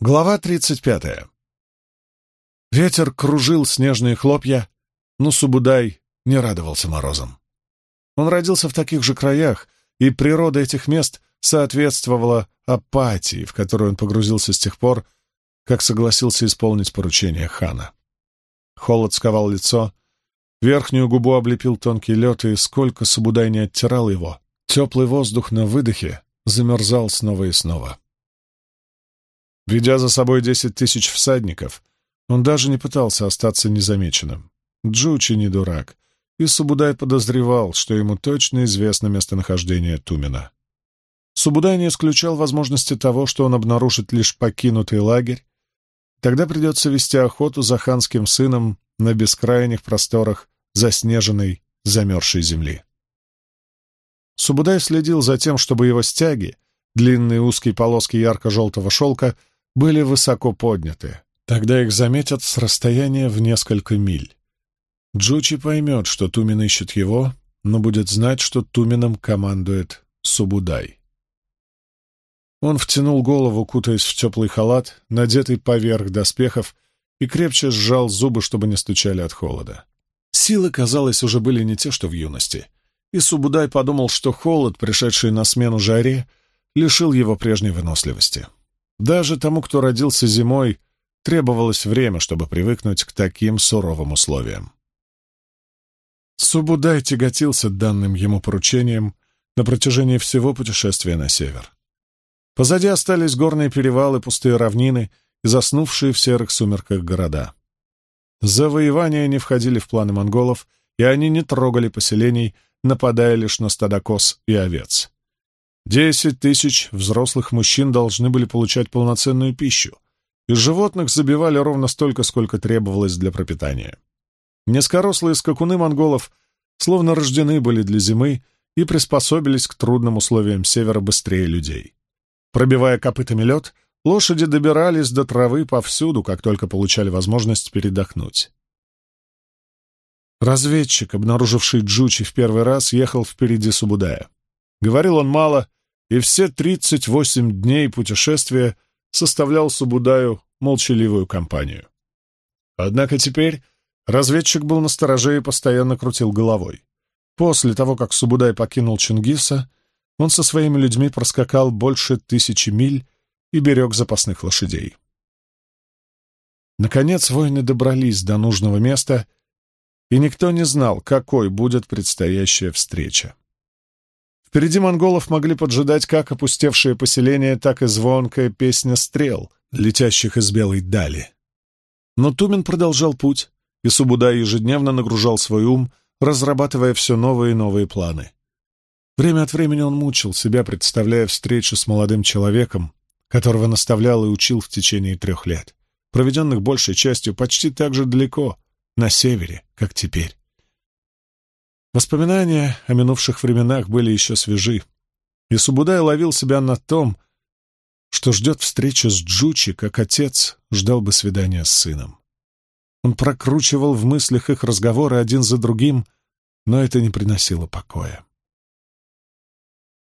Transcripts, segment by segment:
Глава 35. Ветер кружил снежные хлопья, но Субудай не радовался морозам. Он родился в таких же краях, и природа этих мест соответствовала апатии, в которую он погрузился с тех пор, как согласился исполнить поручение хана. Холод сковал лицо, верхнюю губу облепил тонкий лед, и сколько Субудай не оттирал его, теплый воздух на выдохе замерзал снова и снова. — Ведя за собой десять тысяч всадников, он даже не пытался остаться незамеченным. Джучи не дурак, и Субудай подозревал, что ему точно известно местонахождение Тумина. Субудай не исключал возможности того, что он обнаружит лишь покинутый лагерь, тогда придется вести охоту за ханским сыном на бескрайних просторах заснеженной, замерзшей земли. Субудай следил за тем, чтобы его стяги, длинные узкие полоски ярко-желтого шелка — были высоко подняты. Тогда их заметят с расстояния в несколько миль. Джучи поймет, что Тумин ищет его, но будет знать, что Тумином командует Субудай. Он втянул голову, кутаясь в теплый халат, надетый поверх доспехов, и крепче сжал зубы, чтобы не стучали от холода. Силы, казалось, уже были не те, что в юности, и Субудай подумал, что холод, пришедший на смену жаре, лишил его прежней выносливости. Даже тому, кто родился зимой, требовалось время, чтобы привыкнуть к таким суровым условиям. Субудай тяготился данным ему поручением на протяжении всего путешествия на север. Позади остались горные перевалы, пустые равнины и заснувшие в серых сумерках города. Завоевания не входили в планы монголов, и они не трогали поселений, нападая лишь на стадокос и овец. Десять тысяч взрослых мужчин должны были получать полноценную пищу, и животных забивали ровно столько, сколько требовалось для пропитания. Низкорослые скакуны монголов словно рождены были для зимы и приспособились к трудным условиям севера быстрее людей. Пробивая копытами лед, лошади добирались до травы повсюду, как только получали возможность передохнуть. Разведчик, обнаруживший Джучи в первый раз, ехал впереди Субудая. Говорил он мало, и все тридцать восемь дней путешествия составлял Субудаю молчаливую компанию. Однако теперь разведчик был настороже и постоянно крутил головой. После того, как Субудай покинул Чингиса, он со своими людьми проскакал больше тысячи миль и берег запасных лошадей. Наконец воины добрались до нужного места, и никто не знал, какой будет предстоящая встреча. Впереди монголов могли поджидать как опустевшие поселения, так и звонкая песня стрел, летящих из белой дали. Но Тумин продолжал путь, и Субудай ежедневно нагружал свой ум, разрабатывая все новые и новые планы. Время от времени он мучил себя, представляя встречу с молодым человеком, которого наставлял и учил в течение трех лет, проведенных большей частью почти так же далеко, на севере, как теперь. Воспоминания о минувших временах были еще свежи, и Субудай ловил себя на том, что ждет встречи с Джучи, как отец ждал бы свидания с сыном. Он прокручивал в мыслях их разговоры один за другим, но это не приносило покоя.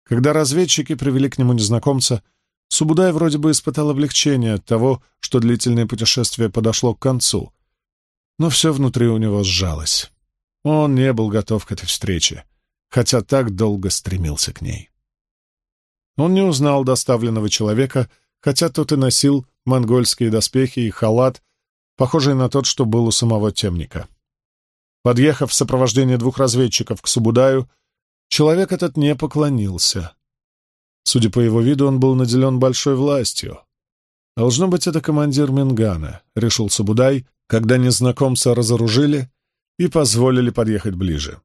Когда разведчики привели к нему незнакомца, Субудай вроде бы испытал облегчение от того, что длительное путешествие подошло к концу, но все внутри у него сжалось. Он не был готов к этой встрече, хотя так долго стремился к ней. Он не узнал доставленного человека, хотя тот и носил монгольские доспехи и халат, похожий на тот, что был у самого темника. Подъехав в сопровождении двух разведчиков к Субудаю, человек этот не поклонился. Судя по его виду, он был наделен большой властью. «Должно быть, это командир Мингана», — решил Субудай, когда незнакомца разоружили и позволили подъехать ближе.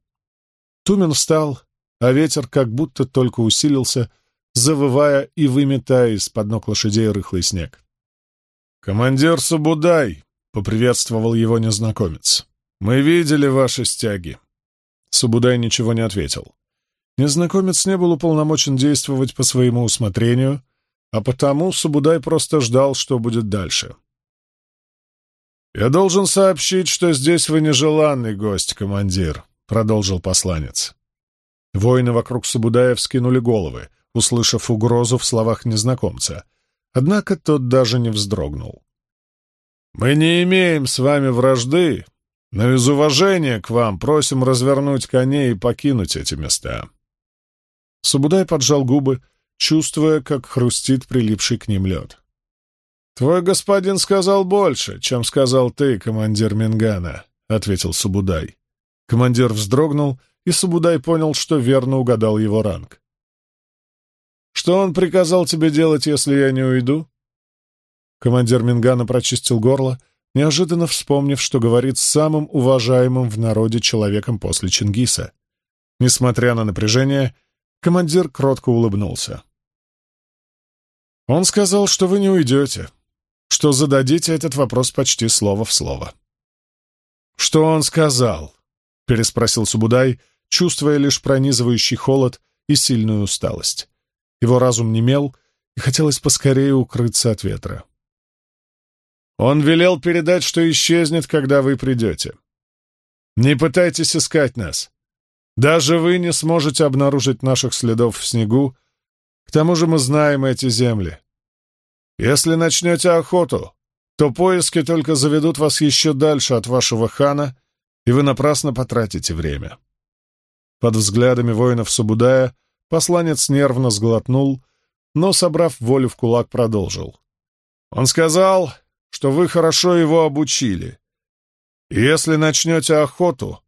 Тумен встал, а ветер как будто только усилился, завывая и выметая из-под ног лошадей рыхлый снег. «Командир Субудай!» — поприветствовал его незнакомец. «Мы видели ваши стяги». Субудай ничего не ответил. Незнакомец не был уполномочен действовать по своему усмотрению, а потому Субудай просто ждал, что будет дальше. «Я должен сообщить, что здесь вы нежеланный гость, командир», — продолжил посланец. Воины вокруг Сабудаев скинули головы, услышав угрозу в словах незнакомца. Однако тот даже не вздрогнул. «Мы не имеем с вами вражды, но из уважения к вам просим развернуть коней и покинуть эти места». Сабудай поджал губы, чувствуя, как хрустит прилипший к ним лед. «Твой господин сказал больше, чем сказал ты, командир Мингана», — ответил Субудай. Командир вздрогнул, и Субудай понял, что верно угадал его ранг. «Что он приказал тебе делать, если я не уйду?» Командир Мингана прочистил горло, неожиданно вспомнив, что говорит с самым уважаемым в народе человеком после Чингиса. Несмотря на напряжение, командир кротко улыбнулся. «Он сказал, что вы не уйдете», что зададите этот вопрос почти слово в слово. «Что он сказал?» — переспросил Субудай, чувствуя лишь пронизывающий холод и сильную усталость. Его разум немел, и хотелось поскорее укрыться от ветра. «Он велел передать, что исчезнет, когда вы придете. Не пытайтесь искать нас. Даже вы не сможете обнаружить наших следов в снегу. К тому же мы знаем эти земли. Если начнете охоту, то поиски только заведут вас еще дальше от вашего хана, и вы напрасно потратите время. Под взглядами воинов Субудая посланец нервно сглотнул, но, собрав волю в кулак, продолжил. Он сказал, что вы хорошо его обучили. Если начнете охоту,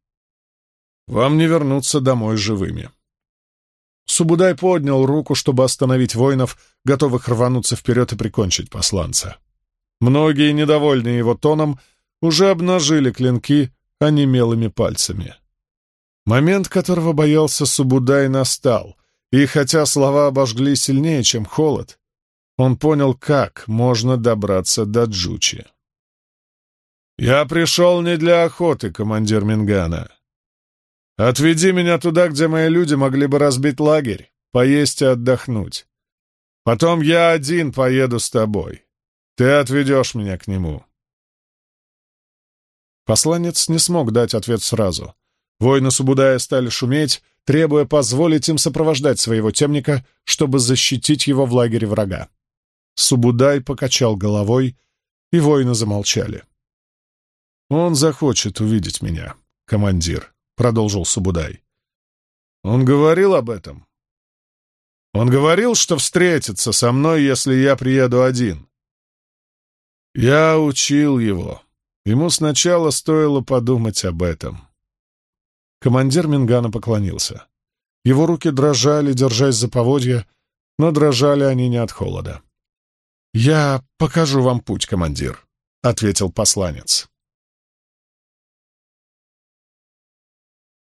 вам не вернуться домой живыми. Субудай поднял руку, чтобы остановить воинов, готовых рвануться вперед и прикончить посланца. Многие, недовольные его тоном, уже обнажили клинки онемелыми пальцами. Момент, которого боялся Субудай, настал, и хотя слова обожгли сильнее, чем холод, он понял, как можно добраться до Джучи. «Я пришел не для охоты, командир Мингана. Отведи меня туда, где мои люди могли бы разбить лагерь, поесть и отдохнуть. Потом я один поеду с тобой. Ты отведешь меня к нему. Посланец не смог дать ответ сразу. Воины Субудая стали шуметь, требуя позволить им сопровождать своего темника, чтобы защитить его в лагере врага. Субудай покачал головой, и воины замолчали. «Он захочет увидеть меня, командир», — продолжил Субудай. «Он говорил об этом. Он говорил, что встретится со мной, если я приеду один. Я учил его. Ему сначала стоило подумать об этом». Командир Мингана поклонился. Его руки дрожали, держась за поводья, но дрожали они не от холода. «Я покажу вам путь, командир», — ответил посланец.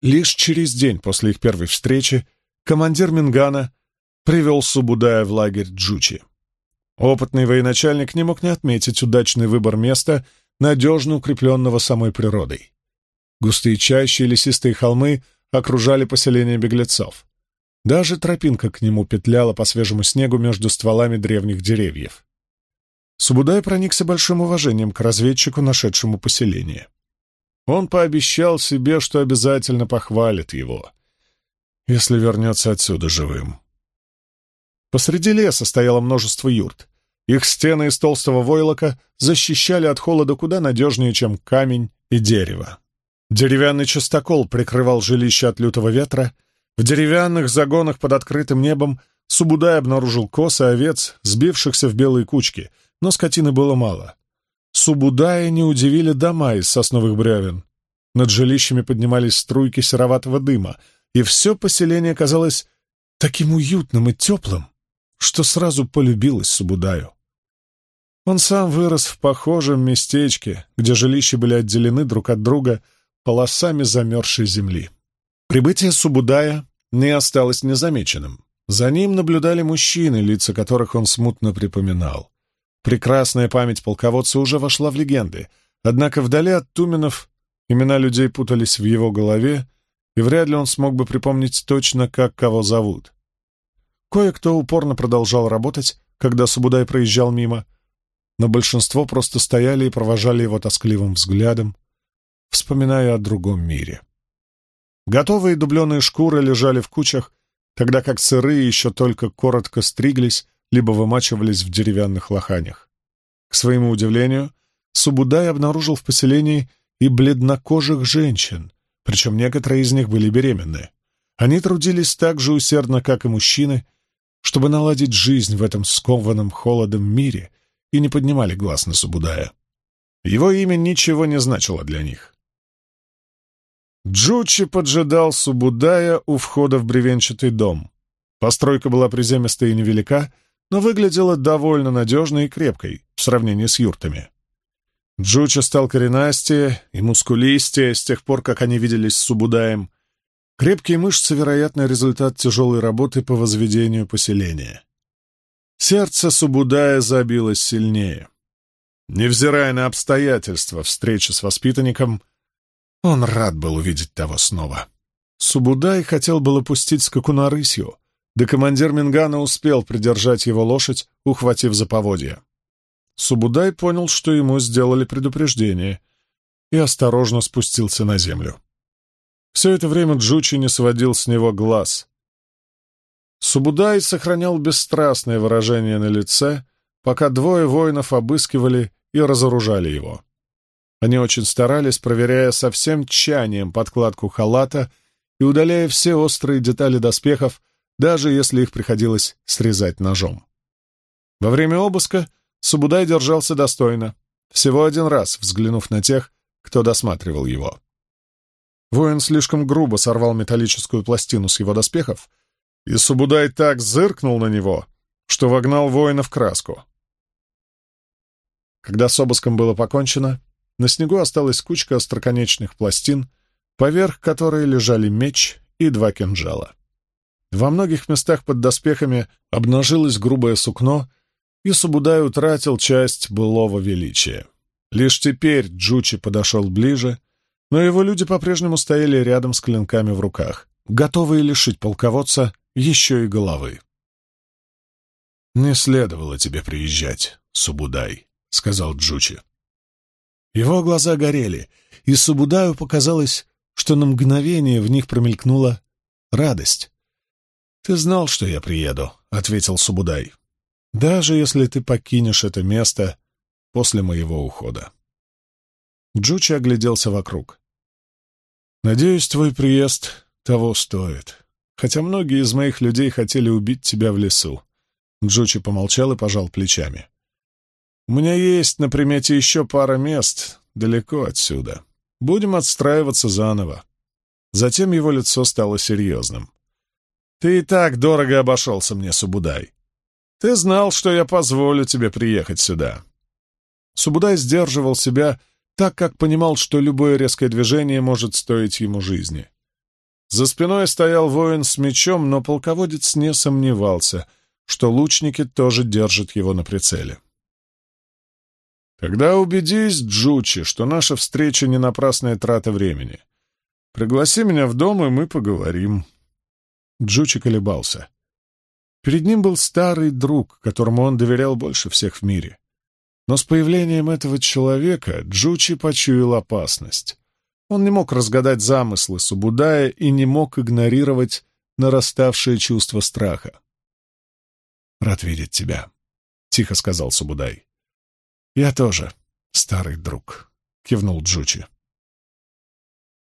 Лишь через день после их первой встречи командир Мингана привел Субудая в лагерь Джучи. Опытный военачальник не мог не отметить удачный выбор места, надежно укрепленного самой природой. Густые чащи и лесистые холмы окружали поселение беглецов. Даже тропинка к нему петляла по свежему снегу между стволами древних деревьев. Субудай проникся большим уважением к разведчику, нашедшему поселение. Он пообещал себе, что обязательно похвалит его, если вернется отсюда живым. Посреди леса стояло множество юрт. Их стены из толстого войлока защищали от холода куда надежнее, чем камень и дерево. Деревянный частокол прикрывал жилище от лютого ветра. В деревянных загонах под открытым небом Субудай обнаружил косы овец, сбившихся в белые кучки, но скотины было мало. Субудая не удивили дома из сосновых бревен. Над жилищами поднимались струйки сероватого дыма, и все поселение казалось таким уютным и теплым, что сразу полюбилось Субудаю. Он сам вырос в похожем местечке, где жилища были отделены друг от друга полосами замерзшей земли. Прибытие Субудая не осталось незамеченным. За ним наблюдали мужчины, лица которых он смутно припоминал. Прекрасная память полководца уже вошла в легенды, однако вдали от Туменов имена людей путались в его голове, и вряд ли он смог бы припомнить точно, как кого зовут. Кое-кто упорно продолжал работать, когда Субудай проезжал мимо, но большинство просто стояли и провожали его тоскливым взглядом, вспоминая о другом мире. Готовые дубленые шкуры лежали в кучах, тогда как сырые еще только коротко стриглись, либо вымачивались в деревянных лоханях. К своему удивлению, Субудай обнаружил в поселении и бледнокожих женщин, причем некоторые из них были беременны. Они трудились так же усердно, как и мужчины, чтобы наладить жизнь в этом скованном холодом мире и не поднимали глаз на Субудая. Его имя ничего не значило для них. Джучи поджидал Субудая у входа в бревенчатый дом. Постройка была приземистая и невелика, но выглядела довольно надежной и крепкой в сравнении с юртами. Джуча стал коренастее и мускулистее с тех пор, как они виделись с Субудаем. Крепкие мышцы, вероятно, результат тяжелой работы по возведению поселения. Сердце Субудая забилось сильнее. Невзирая на обстоятельства встречи с воспитанником, он рад был увидеть того снова. Субудай хотел было пустить скакуна рысью, да командир Мингана успел придержать его лошадь, ухватив за поводья. Субудай понял, что ему сделали предупреждение, и осторожно спустился на землю. Все это время Джучи не сводил с него глаз. Субудай сохранял бесстрастное выражение на лице, пока двое воинов обыскивали и разоружали его. Они очень старались, проверяя со всем тщанием подкладку халата и удаляя все острые детали доспехов, даже если их приходилось срезать ножом. Во время обыска Субудай держался достойно, всего один раз взглянув на тех, кто досматривал его. Воин слишком грубо сорвал металлическую пластину с его доспехов, и Субудай так зыркнул на него, что вогнал воина в краску. Когда с обыском было покончено, на снегу осталась кучка остроконечных пластин, поверх которой лежали меч и два кинжала. Во многих местах под доспехами обнажилось грубое сукно, и Субудай утратил часть былого величия. Лишь теперь Джучи подошел ближе, но его люди по-прежнему стояли рядом с клинками в руках, готовые лишить полководца еще и головы. «Не следовало тебе приезжать, Субудай», — сказал Джучи. Его глаза горели, и Субудаю показалось, что на мгновение в них промелькнула радость. «Ты знал, что я приеду», — ответил Субудай. «Даже если ты покинешь это место после моего ухода». Джучи огляделся вокруг. «Надеюсь, твой приезд того стоит. Хотя многие из моих людей хотели убить тебя в лесу». Джучи помолчал и пожал плечами. «У меня есть на примете еще пара мест далеко отсюда. Будем отстраиваться заново». Затем его лицо стало серьезным. Ты и так дорого обошелся мне, Субудай. Ты знал, что я позволю тебе приехать сюда. Субудай сдерживал себя, так как понимал, что любое резкое движение может стоить ему жизни. За спиной стоял воин с мечом, но полководец не сомневался, что лучники тоже держат его на прицеле. «Когда убедись, Джучи, что наша встреча не напрасная трата времени, пригласи меня в дом, и мы поговорим», Джучи колебался. Перед ним был старый друг, которому он доверял больше всех в мире. Но с появлением этого человека Джучи почуял опасность. Он не мог разгадать замыслы Субудая и не мог игнорировать нараставшее чувство страха. «Рад видеть тебя», — тихо сказал Субудай. «Я тоже, старый друг», — кивнул Джучи.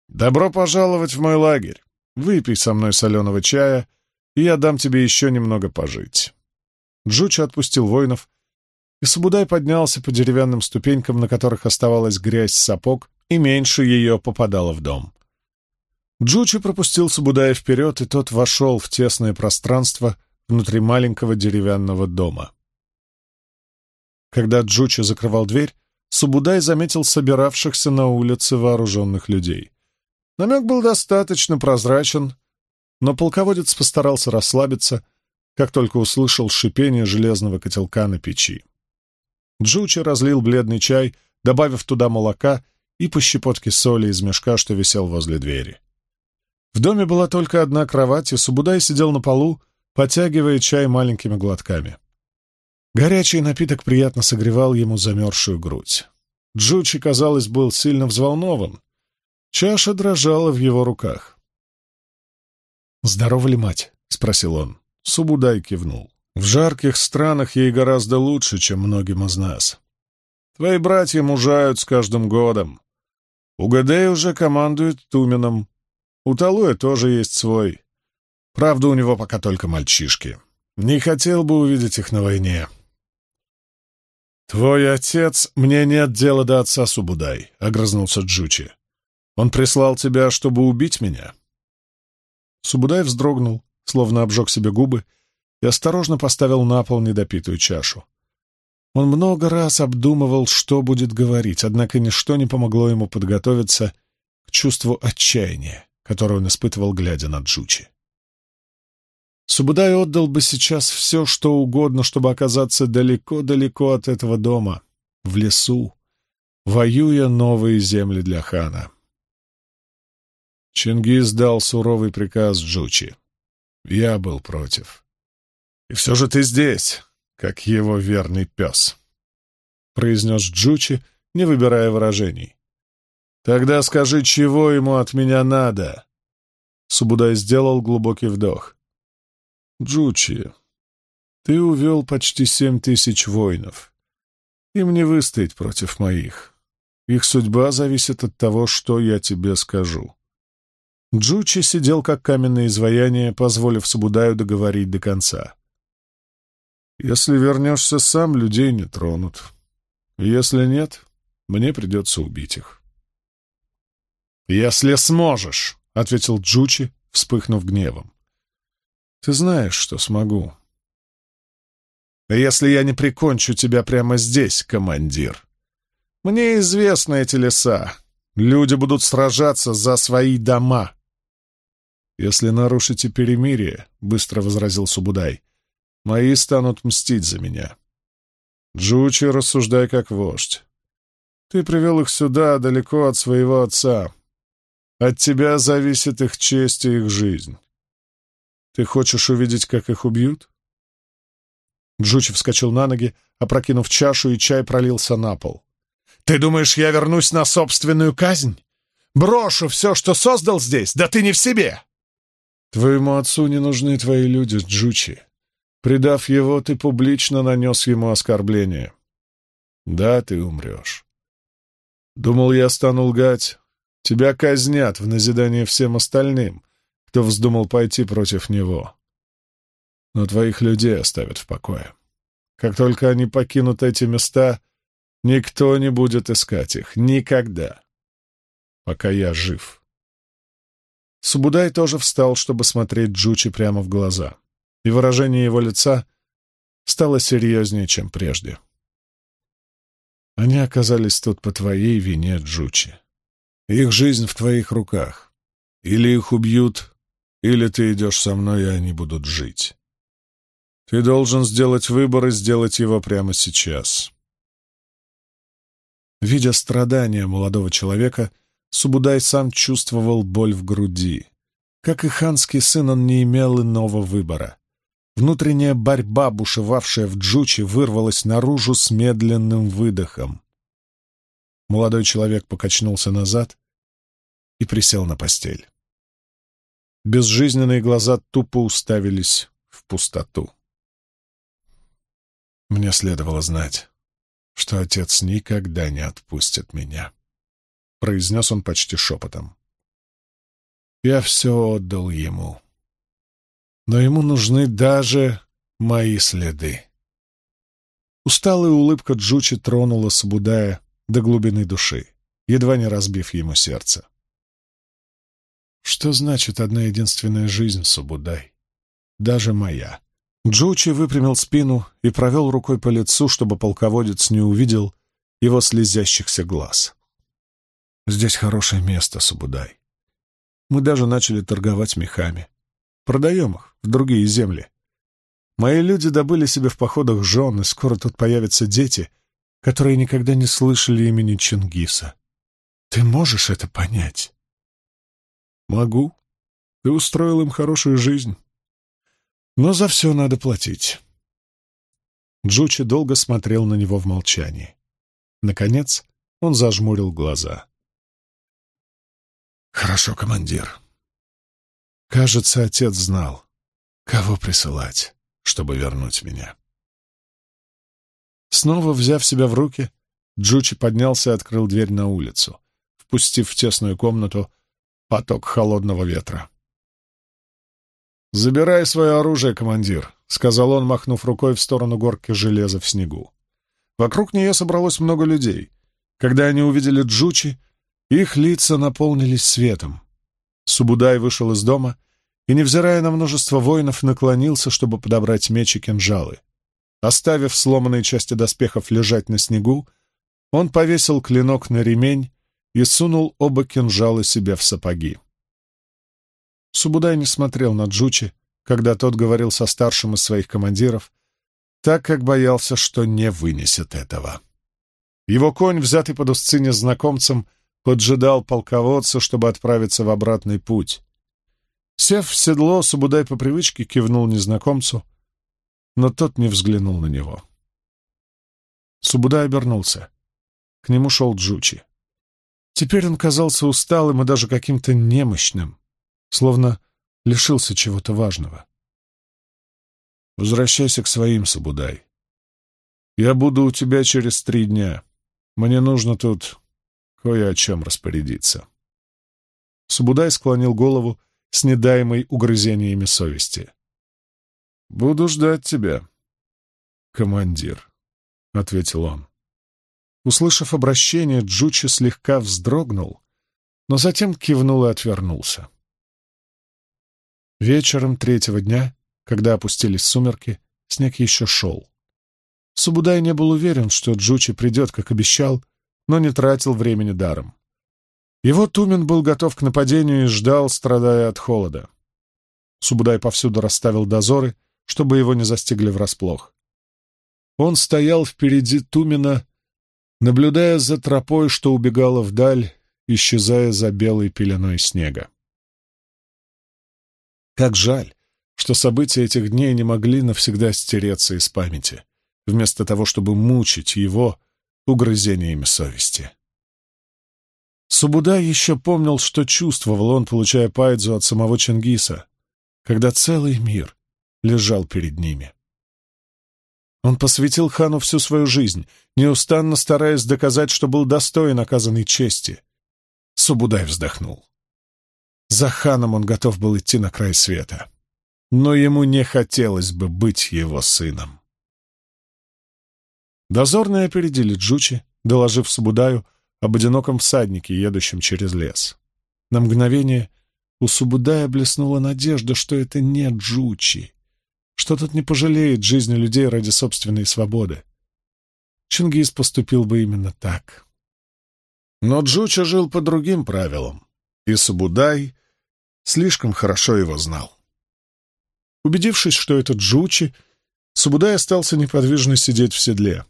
«Добро пожаловать в мой лагерь», Выпей со мной соленого чая, и я дам тебе еще немного пожить». Джуча отпустил воинов, и Сабудай поднялся по деревянным ступенькам, на которых оставалась грязь сапог, и меньше ее попадало в дом. Джучи пропустил Сабудая вперед, и тот вошел в тесное пространство внутри маленького деревянного дома. Когда Джучи закрывал дверь, Субудай заметил собиравшихся на улице вооруженных людей. Намек был достаточно прозрачен, но полководец постарался расслабиться, как только услышал шипение железного котелка на печи. Джучи разлил бледный чай, добавив туда молока и по щепотке соли из мешка, что висел возле двери. В доме была только одна кровать, и Субудай сидел на полу, потягивая чай маленькими глотками. Горячий напиток приятно согревал ему замерзшую грудь. Джучи, казалось, был сильно взволнован, Чаша дрожала в его руках. «Здорова ли мать?» — спросил он. Субудай кивнул. «В жарких странах ей гораздо лучше, чем многим из нас. Твои братья мужают с каждым годом. Угадей уже командует Туменом. У Талуя тоже есть свой. Правда, у него пока только мальчишки. Не хотел бы увидеть их на войне». «Твой отец... Мне нет дела до отца Субудай», — огрызнулся Джучи. Он прислал тебя, чтобы убить меня?» Субудай вздрогнул, словно обжег себе губы, и осторожно поставил на пол недопитую чашу. Он много раз обдумывал, что будет говорить, однако ничто не помогло ему подготовиться к чувству отчаяния, которое он испытывал, глядя на Джучи. Субудай отдал бы сейчас все, что угодно, чтобы оказаться далеко-далеко от этого дома, в лесу, воюя новые земли для хана. Чингис дал суровый приказ Джучи. Я был против. «И все же ты здесь, как его верный пес», — произнес Джучи, не выбирая выражений. «Тогда скажи, чего ему от меня надо?» Субудай сделал глубокий вдох. «Джучи, ты увел почти семь тысяч воинов. Им не выстоять против моих. Их судьба зависит от того, что я тебе скажу. Джучи сидел как каменное изваяние, позволив Сабудаю договорить до конца. «Если вернешься сам, людей не тронут. Если нет, мне придется убить их». «Если сможешь», — ответил Джучи, вспыхнув гневом. «Ты знаешь, что смогу». «Если я не прикончу тебя прямо здесь, командир. Мне известны эти леса. Люди будут сражаться за свои дома. «Если нарушите перемирие», — быстро возразил Субудай, — «мои станут мстить за меня». «Джучи, рассуждай как вождь. Ты привел их сюда, далеко от своего отца. От тебя зависит их честь и их жизнь. Ты хочешь увидеть, как их убьют?» Джучи вскочил на ноги, опрокинув чашу, и чай пролился на пол. «Ты думаешь, я вернусь на собственную казнь? Брошу все, что создал здесь? Да ты не в себе!» Твоему отцу не нужны твои люди, Джучи. Предав его, ты публично нанес ему оскорбление. Да, ты умрешь. Думал, я стану лгать. Тебя казнят в назидание всем остальным, кто вздумал пойти против него. Но твоих людей оставят в покое. Как только они покинут эти места, никто не будет искать их. Никогда. Пока я жив. Субудай тоже встал, чтобы смотреть Джучи прямо в глаза, и выражение его лица стало серьезнее, чем прежде. «Они оказались тут по твоей вине, Джучи. Их жизнь в твоих руках. Или их убьют, или ты идешь со мной, и они будут жить. Ты должен сделать выбор и сделать его прямо сейчас». Видя страдания молодого человека, — Субудай сам чувствовал боль в груди. Как и ханский сын, он не имел иного выбора. Внутренняя борьба, бушевавшая в Джуче, вырвалась наружу с медленным выдохом. Молодой человек покачнулся назад и присел на постель. Безжизненные глаза тупо уставились в пустоту. Мне следовало знать, что отец никогда не отпустит меня произнес он почти шепотом. Я все отдал ему. Но ему нужны даже мои следы. Усталая улыбка Джучи тронула Сабудая до глубины души, едва не разбив ему сердце. Что значит одна единственная жизнь, Сабудай? Даже моя. Джучи выпрямил спину и провел рукой по лицу, чтобы полководец не увидел его слезящихся глаз. Здесь хорошее место, Субудай. Мы даже начали торговать мехами. Продаем их в другие земли. Мои люди добыли себе в походах жен, и скоро тут появятся дети, которые никогда не слышали имени Чингиса. Ты можешь это понять? Могу. Ты устроил им хорошую жизнь. Но за все надо платить. Джучи долго смотрел на него в молчании. Наконец он зажмурил глаза. «Хорошо, командир». Кажется, отец знал, кого присылать, чтобы вернуть меня. Снова взяв себя в руки, Джучи поднялся и открыл дверь на улицу, впустив в тесную комнату поток холодного ветра. «Забирай свое оружие, командир», — сказал он, махнув рукой в сторону горки железа в снегу. Вокруг нее собралось много людей. Когда они увидели Джучи, их лица наполнились светом. Субудай вышел из дома и, невзирая на множество воинов, наклонился, чтобы подобрать меч и кинжалы. Оставив сломанные части доспехов лежать на снегу, он повесил клинок на ремень и сунул оба кинжала себе в сапоги. Субудай не смотрел на Джучи, когда тот говорил со старшим из своих командиров, так как боялся, что не вынесет этого. Его конь, взятый под устцы незнакомцем, — поджидал полководца, чтобы отправиться в обратный путь. Сев в седло, Субудай по привычке кивнул незнакомцу, но тот не взглянул на него. Субудай обернулся. К нему шел Джучи. Теперь он казался усталым и даже каким-то немощным, словно лишился чего-то важного. «Возвращайся к своим, Субудай. Я буду у тебя через три дня. Мне нужно тут кое о чем распорядиться. Субудай склонил голову с недаемой угрызениями совести. «Буду ждать тебя, командир», — ответил он. Услышав обращение, Джучи слегка вздрогнул, но затем кивнул и отвернулся. Вечером третьего дня, когда опустились сумерки, снег еще шел. Субудай не был уверен, что Джучи придет, как обещал, но не тратил времени даром. Его Тумен был готов к нападению и ждал, страдая от холода. Субудай повсюду расставил дозоры, чтобы его не застигли врасплох. Он стоял впереди Тумена, наблюдая за тропой, что убегала вдаль, исчезая за белой пеленой снега. Как жаль, что события этих дней не могли навсегда стереться из памяти. Вместо того, чтобы мучить его, угрызениями совести. Субуда еще помнил, что чувствовал он, получая пайдзу от самого Чингиса, когда целый мир лежал перед ними. Он посвятил хану всю свою жизнь, неустанно стараясь доказать, что был достоин оказанной чести. Субудай вздохнул. За ханом он готов был идти на край света, но ему не хотелось бы быть его сыном. Дозорные опередили Джучи, доложив Субудаю об одиноком всаднике, едущем через лес. На мгновение у Субудая блеснула надежда, что это не Джучи, что тот не пожалеет жизни людей ради собственной свободы. Чингис поступил бы именно так. Но Джуча жил по другим правилам, и Субудай слишком хорошо его знал. Убедившись, что это Джучи, Субудай остался неподвижно сидеть в седле.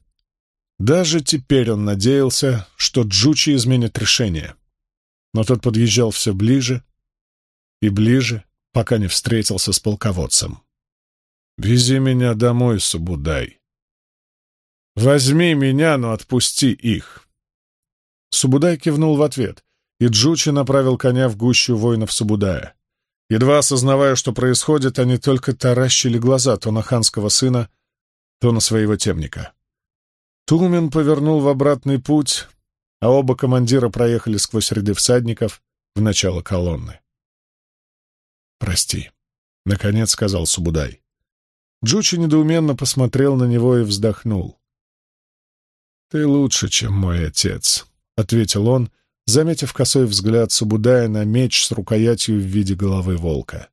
Даже теперь он надеялся, что Джучи изменит решение. Но тот подъезжал все ближе и ближе, пока не встретился с полководцем. «Вези меня домой, Субудай. Возьми меня, но отпусти их». Субудай кивнул в ответ, и Джучи направил коня в гущу воинов Субудая. Едва осознавая, что происходит, они только таращили глаза то на ханского сына, то на своего темника. Тумен повернул в обратный путь, а оба командира проехали сквозь ряды всадников в начало колонны. «Прости», — наконец сказал Субудай. Джучи недоуменно посмотрел на него и вздохнул. «Ты лучше, чем мой отец», — ответил он, заметив косой взгляд Субудая на меч с рукоятью в виде головы волка.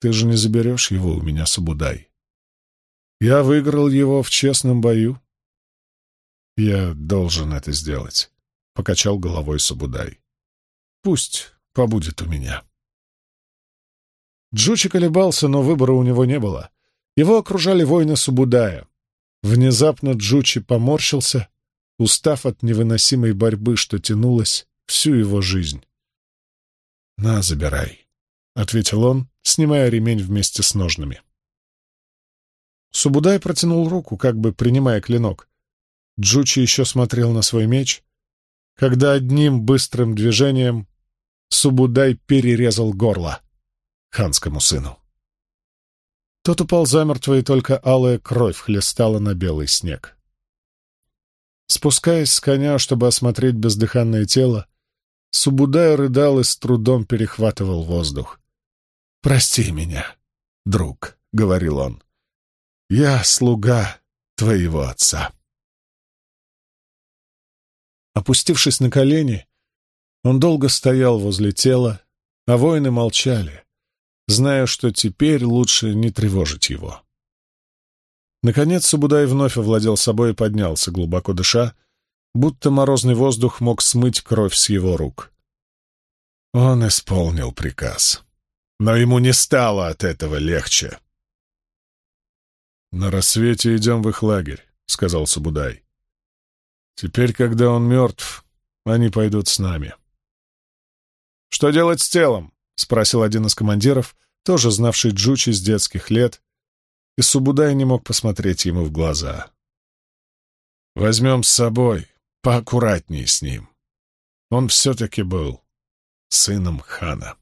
«Ты же не заберешь его у меня, Субудай. Я выиграл его в честном бою, «Я должен это сделать», — покачал головой Сабудай. «Пусть побудет у меня». Джучи колебался, но выбора у него не было. Его окружали воины Субудая. Внезапно Джучи поморщился, устав от невыносимой борьбы, что тянулась всю его жизнь. «На, забирай», — ответил он, снимая ремень вместе с ножными. Субудай протянул руку, как бы принимая клинок, Джучи еще смотрел на свой меч, когда одним быстрым движением Субудай перерезал горло ханскому сыну. Тот упал замертво, и только алая кровь хлестала на белый снег. Спускаясь с коня, чтобы осмотреть бездыханное тело, Субудай рыдал и с трудом перехватывал воздух. «Прости меня, друг», — говорил он. «Я слуга твоего отца». Опустившись на колени, он долго стоял возле тела, а воины молчали, зная, что теперь лучше не тревожить его. Наконец Субудай вновь овладел собой и поднялся, глубоко дыша, будто морозный воздух мог смыть кровь с его рук. Он исполнил приказ, но ему не стало от этого легче. «На рассвете идем в их лагерь», — сказал Субудай. Теперь, когда он мертв, они пойдут с нами. «Что делать с телом?» — спросил один из командиров, тоже знавший Джучи с детских лет, и Субудай не мог посмотреть ему в глаза. «Возьмем с собой, поаккуратнее с ним. Он все-таки был сыном хана».